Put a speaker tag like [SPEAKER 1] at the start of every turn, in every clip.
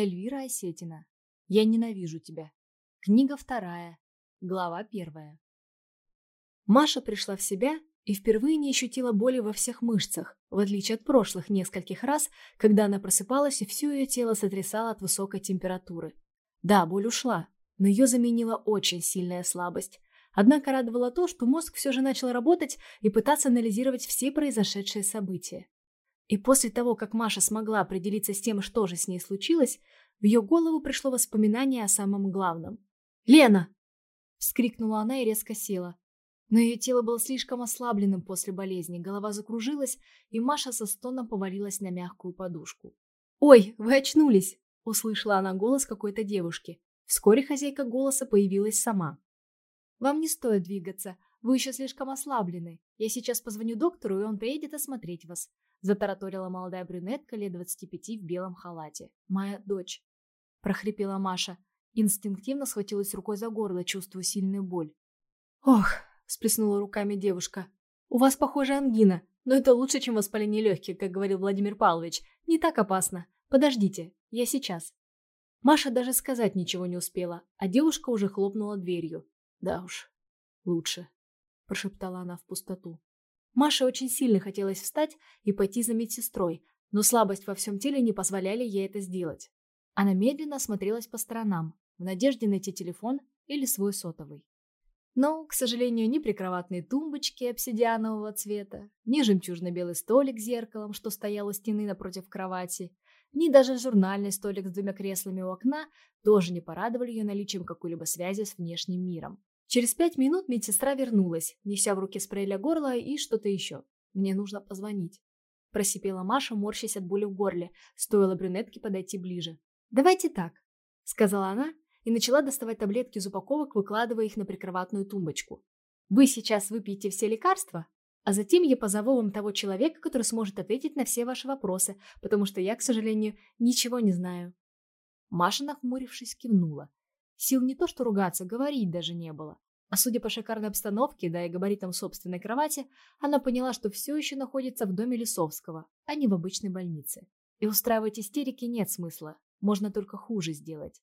[SPEAKER 1] Эльвира Осетина. Я ненавижу тебя. Книга вторая. Глава первая. Маша пришла в себя и впервые не ощутила боли во всех мышцах, в отличие от прошлых нескольких раз, когда она просыпалась и все ее тело сотрясало от высокой температуры. Да, боль ушла, но ее заменила очень сильная слабость. Однако радовало то, что мозг все же начал работать и пытаться анализировать все произошедшие события. И после того, как Маша смогла определиться с тем, что же с ней случилось, в ее голову пришло воспоминание о самом главном. «Лена!» – вскрикнула она и резко села. Но ее тело было слишком ослабленным после болезни, голова закружилась, и Маша со стоном повалилась на мягкую подушку. «Ой, вы очнулись!» – услышала она голос какой-то девушки. Вскоре хозяйка голоса появилась сама. «Вам не стоит двигаться, вы еще слишком ослаблены. Я сейчас позвоню доктору, и он приедет осмотреть вас. Затараторила молодая брюнетка лет двадцати пяти в белом халате. «Моя дочь», – прохрипела Маша. Инстинктивно схватилась рукой за горло, чувствуя сильную боль. «Ох», – сплеснула руками девушка. «У вас, похоже, ангина, но это лучше, чем воспаление легких, как говорил Владимир Павлович. Не так опасно. Подождите, я сейчас». Маша даже сказать ничего не успела, а девушка уже хлопнула дверью. «Да уж, лучше», – прошептала она в пустоту. Маше очень сильно хотелось встать и пойти за медсестрой, но слабость во всем теле не позволяли ей это сделать. Она медленно осмотрелась по сторонам, в надежде найти телефон или свой сотовый. Но, к сожалению, ни прикроватные тумбочки обсидианового цвета, ни жемчужно-белый столик с зеркалом, что стоял у стены напротив кровати, ни даже журнальный столик с двумя креслами у окна тоже не порадовали ее наличием какой-либо связи с внешним миром. Через пять минут медсестра вернулась, неся в руке спрей для горла и что-то еще. «Мне нужно позвонить», – просипела Маша, морщась от боли в горле, стоило брюнетке подойти ближе. «Давайте так», – сказала она и начала доставать таблетки из упаковок, выкладывая их на прикроватную тумбочку. «Вы сейчас выпьете все лекарства, а затем я позову вам того человека, который сможет ответить на все ваши вопросы, потому что я, к сожалению, ничего не знаю». Маша, нахмурившись, кивнула. Сил не то что ругаться, говорить даже не было. А судя по шикарной обстановке, да и габаритам собственной кровати, она поняла, что все еще находится в доме Лисовского, а не в обычной больнице. И устраивать истерики нет смысла, можно только хуже сделать.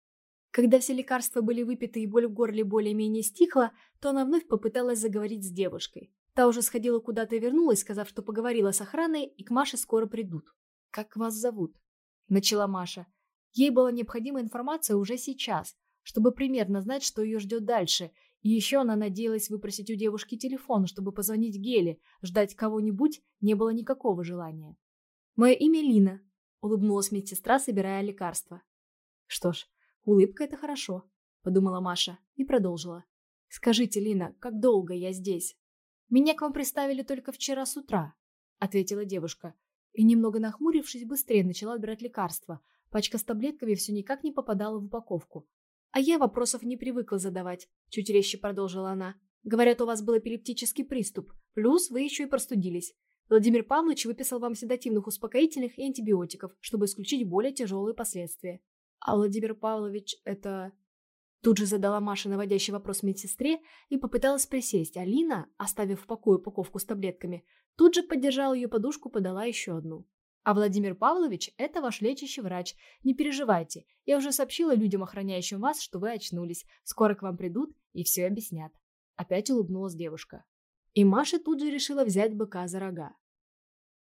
[SPEAKER 1] Когда все лекарства были выпиты и боль в горле более-менее стихла, то она вновь попыталась заговорить с девушкой. Та уже сходила куда-то и вернулась, сказав, что поговорила с охраной и к Маше скоро придут. «Как вас зовут?» – начала Маша. Ей была необходима информация уже сейчас – чтобы примерно знать, что ее ждет дальше. И еще она надеялась выпросить у девушки телефон, чтобы позвонить Геле. Ждать кого-нибудь не было никакого желания. «Мое имя Лина», — улыбнулась медсестра, собирая лекарства. «Что ж, улыбка — это хорошо», — подумала Маша и продолжила. «Скажите, Лина, как долго я здесь?» «Меня к вам приставили только вчера с утра», — ответила девушка. И, немного нахмурившись, быстрее начала убирать лекарства. Пачка с таблетками все никак не попадала в упаковку. «А я вопросов не привыкла задавать», – чуть резче продолжила она. «Говорят, у вас был эпилептический приступ, плюс вы еще и простудились. Владимир Павлович выписал вам седативных успокоительных и антибиотиков, чтобы исключить более тяжелые последствия». «А Владимир Павлович – это...» Тут же задала Маша наводящий вопрос медсестре и попыталась присесть, а Лина, оставив в покое упаковку с таблетками, тут же поддержала ее подушку, подала еще одну. А Владимир Павлович – это ваш лечащий врач. Не переживайте. Я уже сообщила людям, охраняющим вас, что вы очнулись. Скоро к вам придут и все объяснят. Опять улыбнулась девушка. И Маша тут же решила взять быка за рога.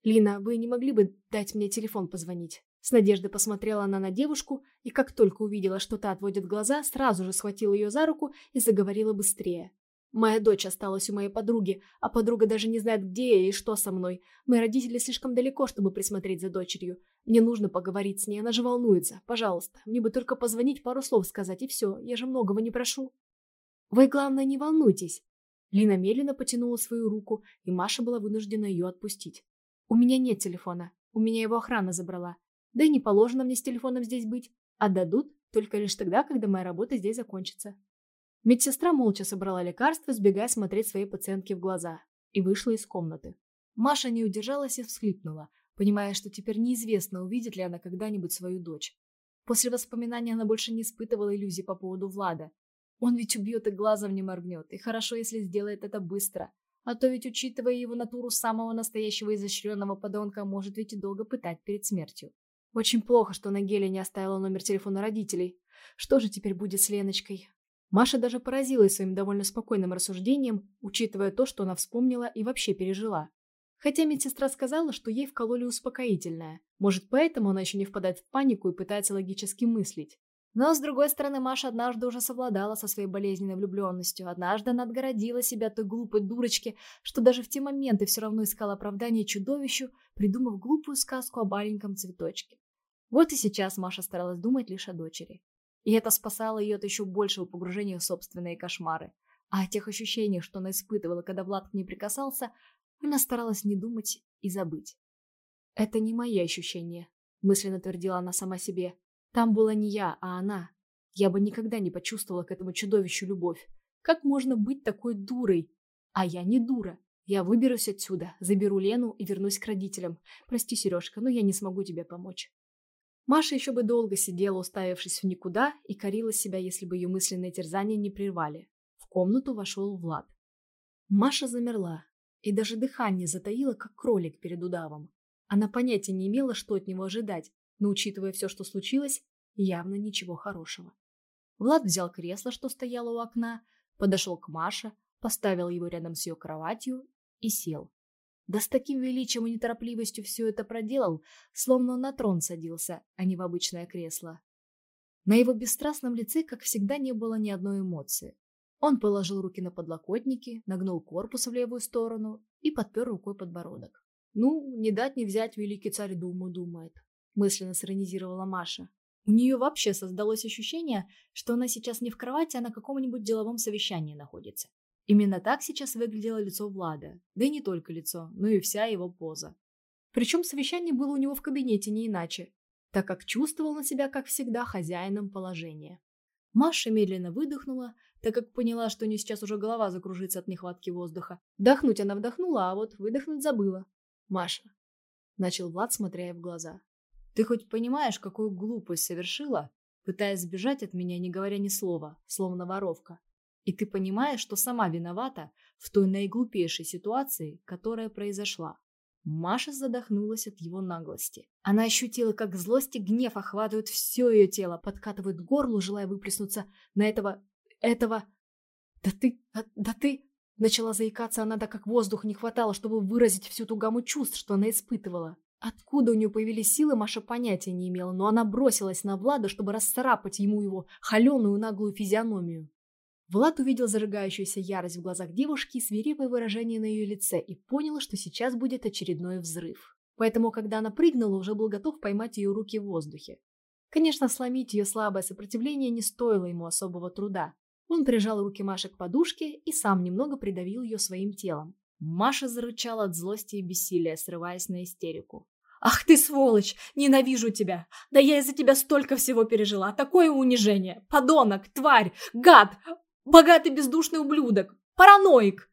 [SPEAKER 1] «Лина, вы не могли бы дать мне телефон позвонить?» С надеждой посмотрела она на девушку, и как только увидела, что та отводит глаза, сразу же схватила ее за руку и заговорила быстрее. Моя дочь осталась у моей подруги, а подруга даже не знает, где я и что со мной. Мои родители слишком далеко, чтобы присмотреть за дочерью. Мне нужно поговорить с ней, она же волнуется. Пожалуйста, мне бы только позвонить, пару слов сказать, и все. Я же многого не прошу. Вы, главное, не волнуйтесь. Лина медленно потянула свою руку, и Маша была вынуждена ее отпустить. У меня нет телефона. У меня его охрана забрала. Да и не положено мне с телефоном здесь быть. Отдадут только лишь тогда, когда моя работа здесь закончится. Медсестра молча собрала лекарства, сбегая смотреть своей пациентке в глаза, и вышла из комнаты. Маша не удержалась и всхлипнула, понимая, что теперь неизвестно, увидит ли она когда-нибудь свою дочь. После воспоминания она больше не испытывала иллюзий по поводу Влада. Он ведь убьет и глазом не моргнет, и хорошо, если сделает это быстро. А то ведь, учитывая его натуру самого настоящего изощренного подонка, может ведь и долго пытать перед смертью. Очень плохо, что Нагеля не оставила номер телефона родителей. Что же теперь будет с Леночкой? Маша даже поразилась своим довольно спокойным рассуждением, учитывая то, что она вспомнила и вообще пережила. Хотя медсестра сказала, что ей вкололи успокоительное. Может, поэтому она еще не впадает в панику и пытается логически мыслить. Но, с другой стороны, Маша однажды уже совладала со своей болезненной влюбленностью. Однажды она отгородила себя той глупой дурочке, что даже в те моменты все равно искала оправдание чудовищу, придумав глупую сказку о маленьком цветочке. Вот и сейчас Маша старалась думать лишь о дочери. И это спасало ее от еще большего погружения в собственные кошмары. А о тех ощущениях, что она испытывала, когда Влад к ней прикасался, она старалась не думать и забыть. «Это не мои ощущения», — мысленно твердила она сама себе. Там была не я, а она. Я бы никогда не почувствовала к этому чудовищу любовь. Как можно быть такой дурой? А я не дура. Я выберусь отсюда, заберу Лену и вернусь к родителям. Прости, Сережка, но я не смогу тебе помочь. Маша еще бы долго сидела, уставившись в никуда, и корила себя, если бы ее мысленные терзания не прервали. В комнату вошел Влад. Маша замерла и даже дыхание затаила, как кролик перед удавом. Она понятия не имела, что от него ожидать, но, учитывая все, что случилось, явно ничего хорошего. Влад взял кресло, что стояло у окна, подошел к Маше, поставил его рядом с ее кроватью и сел. Да с таким величием и неторопливостью все это проделал, словно он на трон садился, а не в обычное кресло. На его бесстрастном лице, как всегда, не было ни одной эмоции. Он положил руки на подлокотники, нагнул корпус в левую сторону и подпер рукой подбородок. Ну, не дать не взять великий царь думу думает мысленно сиронизировала Маша. У нее вообще создалось ощущение, что она сейчас не в кровати, а на каком-нибудь деловом совещании находится. Именно так сейчас выглядело лицо Влада, да и не только лицо, но и вся его поза. Причем совещание было у него в кабинете не иначе, так как чувствовал на себя, как всегда, хозяином положения. Маша медленно выдохнула, так как поняла, что у нее сейчас уже голова закружится от нехватки воздуха. Вдохнуть она вдохнула, а вот выдохнуть забыла. «Маша», — начал Влад, смотря ей в глаза, ты хоть понимаешь, какую глупость совершила, пытаясь сбежать от меня, не говоря ни слова, словно воровка? И ты понимаешь, что сама виновата в той наиглупейшей ситуации, которая произошла. Маша задохнулась от его наглости. Она ощутила, как злость и гнев охватывают все ее тело, подкатывают горло, желая выплеснуться на этого... этого... «Да ты... да, да ты...» Начала заикаться она, так как воздуха не хватало, чтобы выразить всю ту гамму чувств, что она испытывала. Откуда у нее появились силы, Маша понятия не имела, но она бросилась на Влада, чтобы расцарапать ему его холеную наглую физиономию. Влад увидел зажигающуюся ярость в глазах девушки и свирепое выражение на ее лице и понял, что сейчас будет очередной взрыв. Поэтому, когда она прыгнула, уже был готов поймать ее руки в воздухе. Конечно, сломить ее слабое сопротивление не стоило ему особого труда. Он прижал руки Маши к подушке и сам немного придавил ее своим телом. Маша зарычала от злости и бессилия, срываясь на истерику. «Ах ты, сволочь! Ненавижу тебя! Да я из-за тебя столько всего пережила! Такое унижение! Подонок! Тварь! Гад! Богатый бездушный ублюдок! Параноик!»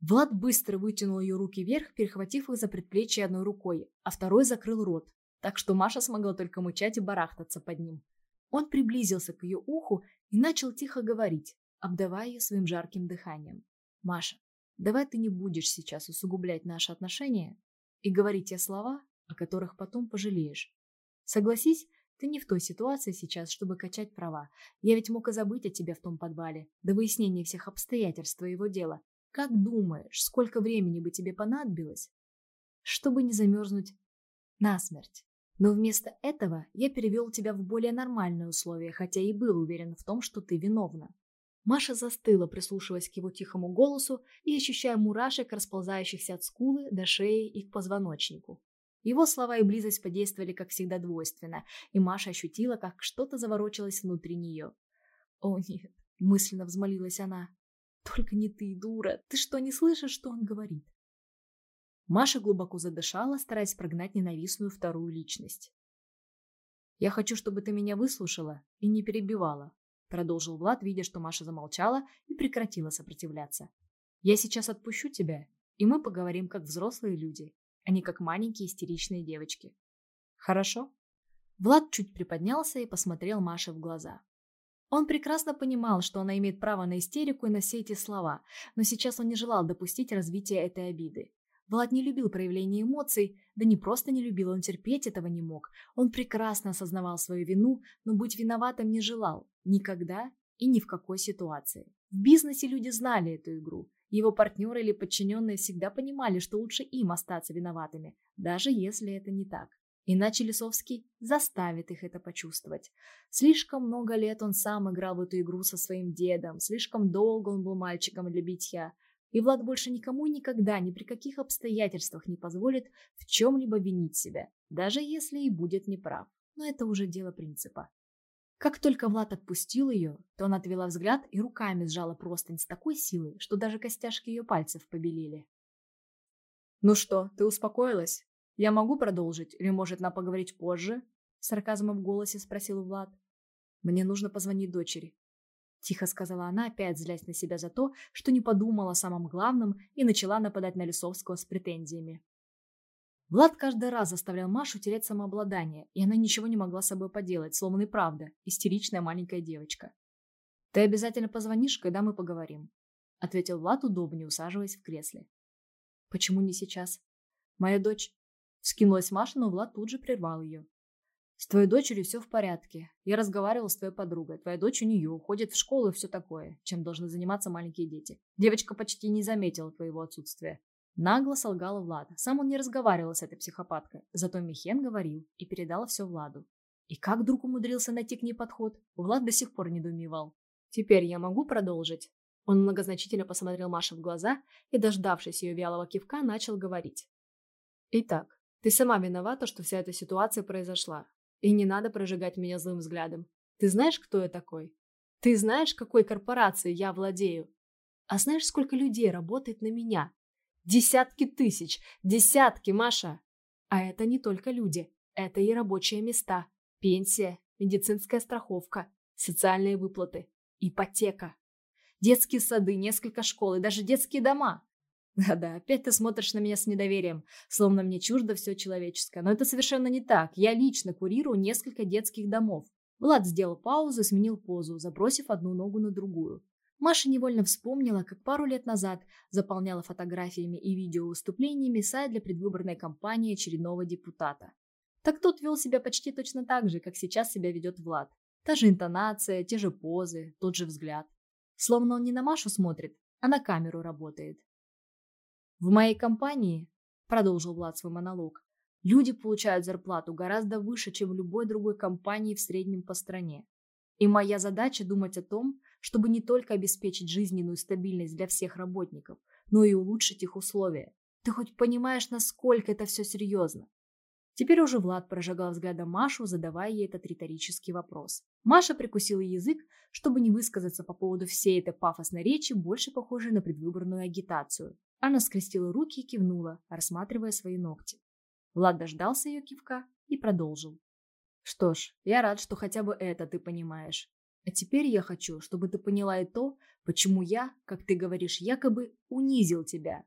[SPEAKER 1] Влад быстро вытянул ее руки вверх, перехватив их за предплечье одной рукой, а второй закрыл рот, так что Маша смогла только мычать и барахтаться под ним. Он приблизился к ее уху и начал тихо говорить, обдавая ее своим жарким дыханием. «Маша, давай ты не будешь сейчас усугублять наши отношения и говорить те слова, о которых потом пожалеешь. Согласись, ты не в той ситуации сейчас, чтобы качать права. Я ведь мог и забыть о тебе в том подвале, до выяснения всех обстоятельств твоего дела. Как думаешь, сколько времени бы тебе понадобилось, чтобы не замерзнуть насмерть? Но вместо этого я перевел тебя в более нормальные условия, хотя и был уверен в том, что ты виновна. Маша застыла, прислушиваясь к его тихому голосу и ощущая мурашек, расползающихся от скулы до шеи и к позвоночнику. Его слова и близость подействовали, как всегда, двойственно, и Маша ощутила, как что-то заворочилось внутри нее. «О, нет!» – мысленно взмолилась она. «Только не ты, дура! Ты что, не слышишь, что он говорит?» Маша глубоко задышала, стараясь прогнать ненавистную вторую личность. «Я хочу, чтобы ты меня выслушала и не перебивала», продолжил Влад, видя, что Маша замолчала и прекратила сопротивляться. «Я сейчас отпущу тебя, и мы поговорим как взрослые люди а не как маленькие истеричные девочки. Хорошо? Влад чуть приподнялся и посмотрел Маше в глаза. Он прекрасно понимал, что она имеет право на истерику и на все эти слова, но сейчас он не желал допустить развития этой обиды. Влад не любил проявления эмоций, да не просто не любил, он терпеть этого не мог. Он прекрасно осознавал свою вину, но быть виноватым не желал. Никогда и ни в какой ситуации. В бизнесе люди знали эту игру. Его партнеры или подчиненные всегда понимали, что лучше им остаться виноватыми, даже если это не так. Иначе Лисовский заставит их это почувствовать. Слишком много лет он сам играл в эту игру со своим дедом, слишком долго он был мальчиком для битья. И Влад больше никому никогда, ни при каких обстоятельствах не позволит в чем-либо винить себя, даже если и будет неправ. Но это уже дело принципа. Как только Влад отпустил ее, то она отвела взгляд и руками сжала простынь с такой силой, что даже костяшки ее пальцев побелели. «Ну что, ты успокоилась? Я могу продолжить, или, может, нам поговорить позже?» С сарказмом в голосе спросил Влад. «Мне нужно позвонить дочери», — тихо сказала она, опять злясь на себя за то, что не подумала о самом главном и начала нападать на Лисовского с претензиями. Влад каждый раз заставлял Машу терять самообладание, и она ничего не могла с собой поделать, словно и правда, истеричная маленькая девочка. «Ты обязательно позвонишь, когда мы поговорим», — ответил Влад, удобнее усаживаясь в кресле. «Почему не сейчас? Моя дочь...» Скинулась Маша, но Влад тут же прервал ее. «С твоей дочерью все в порядке. Я разговаривал с твоей подругой. Твоя дочь у нее, ходит в школу и все такое, чем должны заниматься маленькие дети. Девочка почти не заметила твоего отсутствия. Нагло солгала Влада. Сам он не разговаривал с этой психопаткой. Зато Михен говорил и передал все Владу. И как вдруг умудрился найти к ней подход, Влад до сих пор недоумевал. «Теперь я могу продолжить?» Он многозначительно посмотрел Маше в глаза и, дождавшись ее вялого кивка, начал говорить. «Итак, ты сама виновата, что вся эта ситуация произошла. И не надо прожигать меня злым взглядом. Ты знаешь, кто я такой? Ты знаешь, какой корпорацией я владею? А знаешь, сколько людей работает на меня? Десятки тысяч, десятки, Маша. А это не только люди, это и рабочие места, пенсия, медицинская страховка, социальные выплаты, ипотека. Детские сады, несколько школ и даже детские дома. Да-да, опять ты смотришь на меня с недоверием, словно мне чуждо все человеческое. Но это совершенно не так. Я лично курирую несколько детских домов. Влад сделал паузу и сменил позу, забросив одну ногу на другую. Маша невольно вспомнила, как пару лет назад заполняла фотографиями и видеовыступлениями сайт для предвыборной кампании очередного депутата. Так тот вел себя почти точно так же, как сейчас себя ведет Влад. Та же интонация, те же позы, тот же взгляд. Словно он не на Машу смотрит, а на камеру работает. «В моей компании», – продолжил Влад свой монолог, – «люди получают зарплату гораздо выше, чем в любой другой компании в среднем по стране. И моя задача думать о том, чтобы не только обеспечить жизненную стабильность для всех работников, но и улучшить их условия. Ты хоть понимаешь, насколько это все серьезно? Теперь уже Влад прожигал взглядом Машу, задавая ей этот риторический вопрос. Маша прикусила язык, чтобы не высказаться по поводу всей этой пафосной речи, больше похожей на предвыборную агитацию. Она скрестила руки и кивнула, рассматривая свои ногти. Влад дождался ее кивка и продолжил. «Что ж, я рад, что хотя бы это ты понимаешь. А теперь я хочу, чтобы ты поняла и то, почему я, как ты говоришь, якобы унизил тебя.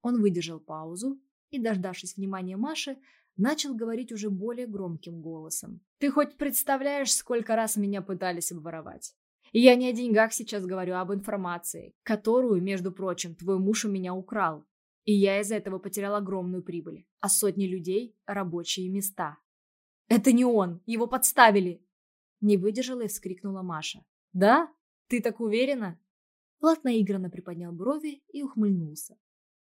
[SPEAKER 1] Он выдержал паузу и, дождавшись внимания Маши, начал говорить уже более громким голосом. «Ты хоть представляешь, сколько раз меня пытались обворовать? И я не о деньгах сейчас говорю, а об информации, которую, между прочим, твой муж у меня украл. И я из-за этого потерял огромную прибыль, а сотни людей – рабочие места. Это не он, его подставили, не выдержала и вскрикнула Маша. «Да? Ты так уверена?» Влад наигранно приподнял брови и ухмыльнулся.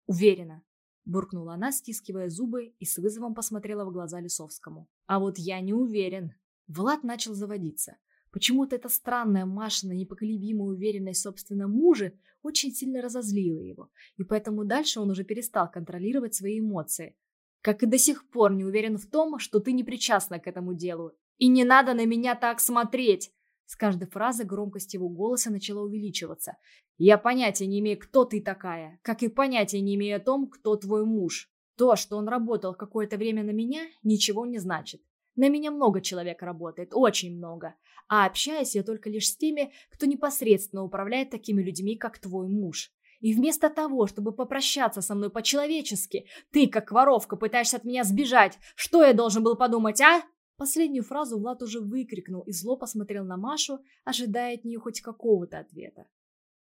[SPEAKER 1] «Уверена», – буркнула она, стискивая зубы и с вызовом посмотрела в глаза Лисовскому. «А вот я не уверен». Влад начал заводиться. Почему-то эта странная Машина непоколебимая уверенность в собственном муже очень сильно разозлила его, и поэтому дальше он уже перестал контролировать свои эмоции. Как и до сих пор не уверен в том, что ты не причастна к этому делу, и не надо на меня так смотреть!» С каждой фразой громкость его голоса начала увеличиваться. «Я понятия не имею, кто ты такая, как и понятия не имею о том, кто твой муж. То, что он работал какое-то время на меня, ничего не значит. На меня много человек работает, очень много. А общаюсь я только лишь с теми, кто непосредственно управляет такими людьми, как твой муж. И вместо того, чтобы попрощаться со мной по-человечески, ты, как воровка, пытаешься от меня сбежать. Что я должен был подумать, а?» Последнюю фразу Влад уже выкрикнул и зло посмотрел на Машу, ожидая от нее хоть какого-то ответа.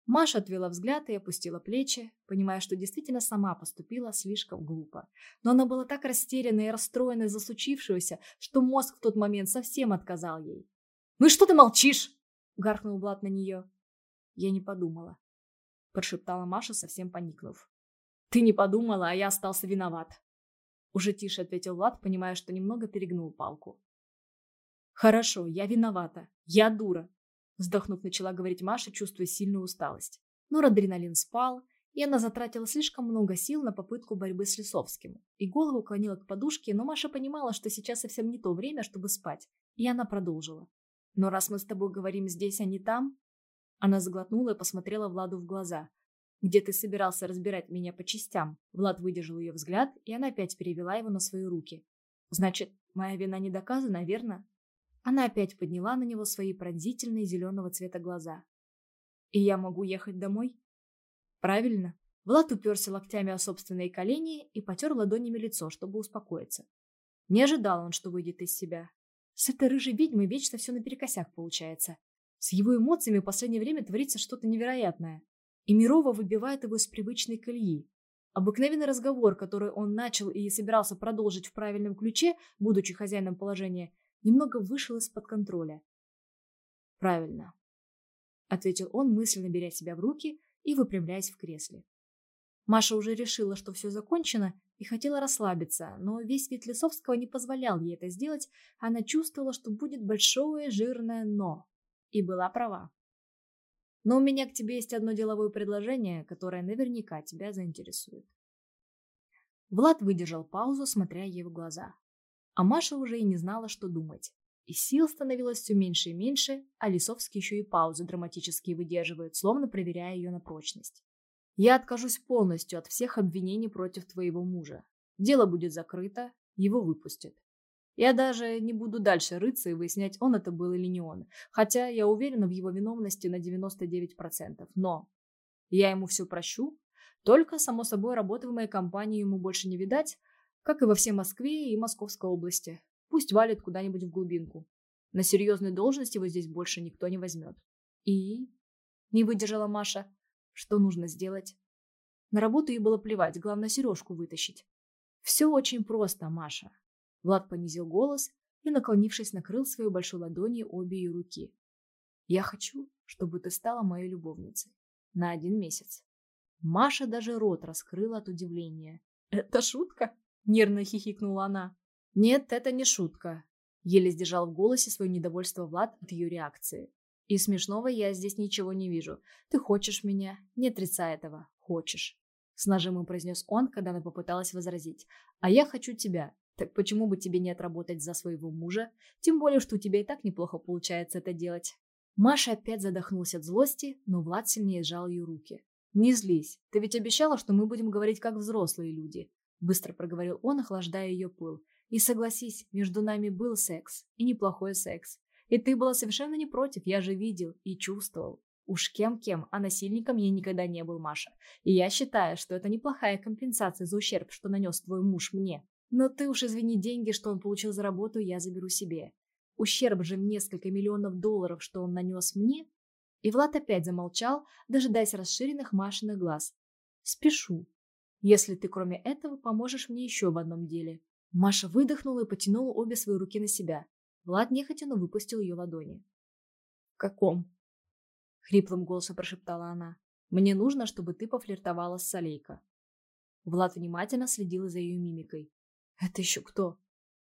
[SPEAKER 1] Маша отвела взгляд и опустила плечи, понимая, что действительно сама поступила слишком глупо. Но она была так растеряна и расстроена из-за случившегося, что мозг в тот момент совсем отказал ей. «Ну и что ты молчишь?» — гаркнул Влад на нее. «Я не подумала», — прошептала Маша, совсем поникнув. «Ты не подумала, а я остался виноват», — уже тише ответил Влад, понимая, что немного перегнул палку. «Хорошо, я виновата. Я дура. Вздохнув, начала говорить Маша, чувствуя сильную усталость. Но адреналин спал, и она затратила слишком много сил на попытку борьбы с Лисовским. И голову клонила к подушке, но Маша понимала, что сейчас совсем не то время, чтобы спать. И она продолжила. «Но раз мы с тобой говорим здесь, а не там...» Она заглотнула и посмотрела Владу в глаза. «Где ты собирался разбирать меня по частям?» Влад выдержал ее взгляд, и она опять перевела его на свои руки. «Значит, моя вина не доказана, верно?» Она опять подняла на него свои пронзительные зеленого цвета глаза. «И я могу ехать домой?» «Правильно». Влад уперся локтями о собственные колени и потер ладонями лицо, чтобы успокоиться. Не ожидал он, что выйдет из себя. С этой рыжей ведьмой вечно все наперекосяк получается. С его эмоциями в последнее время творится что-то невероятное. И Мирова выбивает его из привычной колеи. Обыкновенный разговор, который он начал и собирался продолжить в правильном ключе, будучи хозяином положения, немного вышел из-под контроля. «Правильно», — ответил он, мысленно беря себя в руки и выпрямляясь в кресле. Маша уже решила, что все закончено, и хотела расслабиться, но весь вид Лисовского не позволял ей это сделать, она чувствовала, что будет большое жирное «но». И была права. Но у меня к тебе есть одно деловое предложение, которое наверняка тебя заинтересует. Влад выдержал паузу, смотря ей в глаза. А Маша уже и не знала, что думать. И сил становилось все меньше и меньше, а Лисовский еще и паузы драматические выдерживает, словно проверяя ее на прочность. «Я откажусь полностью от всех обвинений против твоего мужа. Дело будет закрыто, его выпустят. Я даже не буду дальше рыться и выяснять, он это был или не он, хотя я уверена в его виновности на 99%. Но я ему все прощу, только, само собой, работы в моей компании ему больше не видать, как и во всей Москве и Московской области. Пусть валит куда-нибудь в глубинку. На серьезной должности его здесь больше никто не возьмет. И? Не выдержала Маша. Что нужно сделать? На работу ей было плевать, главное сережку вытащить. Все очень просто, Маша. Влад понизил голос и, наклонившись, накрыл свою большой ладонью обе ее руки. Я хочу, чтобы ты стала моей любовницей. На один месяц. Маша даже рот раскрыла от удивления. Это шутка? Нервно хихикнула она. «Нет, это не шутка», — еле сдержал в голосе свое недовольство Влад от ее реакции. «И смешного я здесь ничего не вижу. Ты хочешь меня? Не отрицай этого. Хочешь». С нажимом произнес он, когда она попыталась возразить. «А я хочу тебя. Так почему бы тебе не отработать за своего мужа? Тем более, что у тебя и так неплохо получается это делать». Маша опять задохнулась от злости, но Влад сильнее сжал ее руки. «Не злись. Ты ведь обещала, что мы будем говорить как взрослые люди. Быстро проговорил он, охлаждая ее пыл. И согласись, между нами был секс. И неплохой секс. И ты была совершенно не против, я же видел и чувствовал. Уж кем-кем, а насильником я никогда не был, Маша. И я считаю, что это неплохая компенсация за ущерб, что нанес твой муж мне. Но ты уж извини деньги, что он получил за работу, я заберу себе. Ущерб же в несколько миллионов долларов, что он нанес мне. И Влад опять замолчал, дожидаясь расширенных Машиных глаз. Спешу если ты кроме этого поможешь мне еще в одном деле». Маша выдохнула и потянула обе свои руки на себя. Влад нехотя, но выпустил ее ладони. «В каком?» — хриплым голосом прошептала она. «Мне нужно, чтобы ты пофлиртовала с Солейко». Влад внимательно следил за ее мимикой. «Это еще кто?»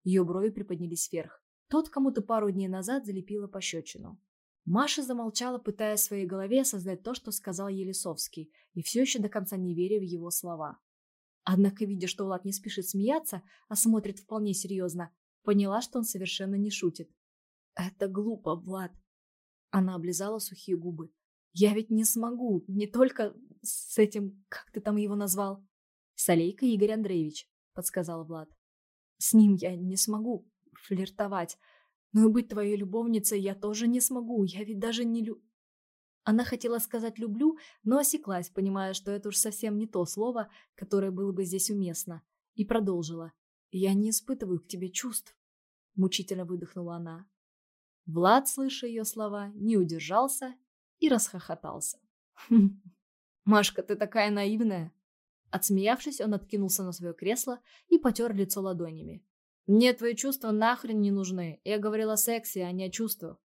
[SPEAKER 1] Ее брови приподнялись вверх. Тот кому-то пару дней назад залепила пощечину. Маша замолчала, пытаясь в своей голове создать то, что сказал Елисовский, и все еще до конца не веря в его слова. Однако, видя, что Влад не спешит смеяться, а смотрит вполне серьезно, поняла, что он совершенно не шутит. «Это глупо, Влад!» Она облизала сухие губы. «Я ведь не смогу, не только с этим, как ты там его назвал?» «Солейка Игорь Андреевич», — подсказал Влад. «С ним я не смогу флиртовать. Но быть твоей любовницей я тоже не смогу, я ведь даже не лю...» Она хотела сказать «люблю», но осеклась, понимая, что это уж совсем не то слово, которое было бы здесь уместно, и продолжила. «Я не испытываю к тебе чувств», — мучительно выдохнула она. Влад, слыша ее слова, не удержался и расхохотался. Машка, ты такая наивная. Отсмеявшись, он откинулся на свое кресло и потер лицо ладонями. Мне твои чувства нахрен не нужны. Я говорил о сексе, а не о чувствах.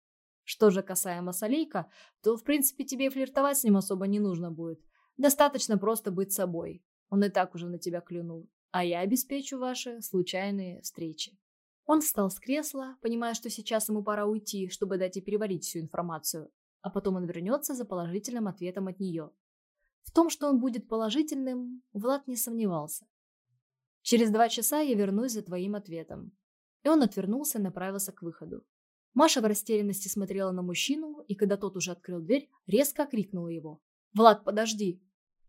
[SPEAKER 1] Что же касаемо Солейка, то, в принципе, тебе флиртовать с ним особо не нужно будет. Достаточно просто быть собой. Он и так уже на тебя клюнул. А я обеспечу ваши случайные встречи. Он встал с кресла, понимая, что сейчас ему пора уйти, чтобы дать ей переварить всю информацию. А потом он вернется за положительным ответом от нее. В том, что он будет положительным, Влад не сомневался. Через два часа я вернусь за твоим ответом. И он отвернулся и направился к выходу. Маша в растерянности смотрела на мужчину, и когда тот уже открыл дверь, резко окрикнула его. «Влад, подожди!»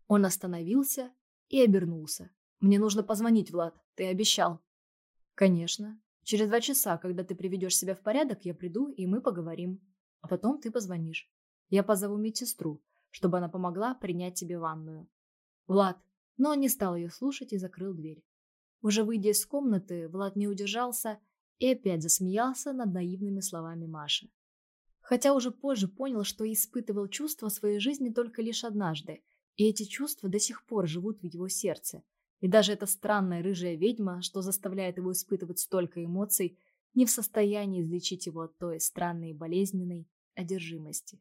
[SPEAKER 1] Он остановился и обернулся. «Мне нужно позвонить, Влад, ты обещал». «Конечно. Через два часа, когда ты приведешь себя в порядок, я приду, и мы поговорим. А потом ты позвонишь. Я позову медсестру, чтобы она помогла принять тебе ванную». «Влад!» Но он не стал ее слушать и закрыл дверь. Уже выйдя из комнаты, Влад не удержался и опять засмеялся над наивными словами Маши. Хотя уже позже понял, что испытывал чувства своей жизни только лишь однажды, и эти чувства до сих пор живут в его сердце. И даже эта странная рыжая ведьма, что заставляет его испытывать столько эмоций, не в состоянии излечить его от той странной болезненной одержимости.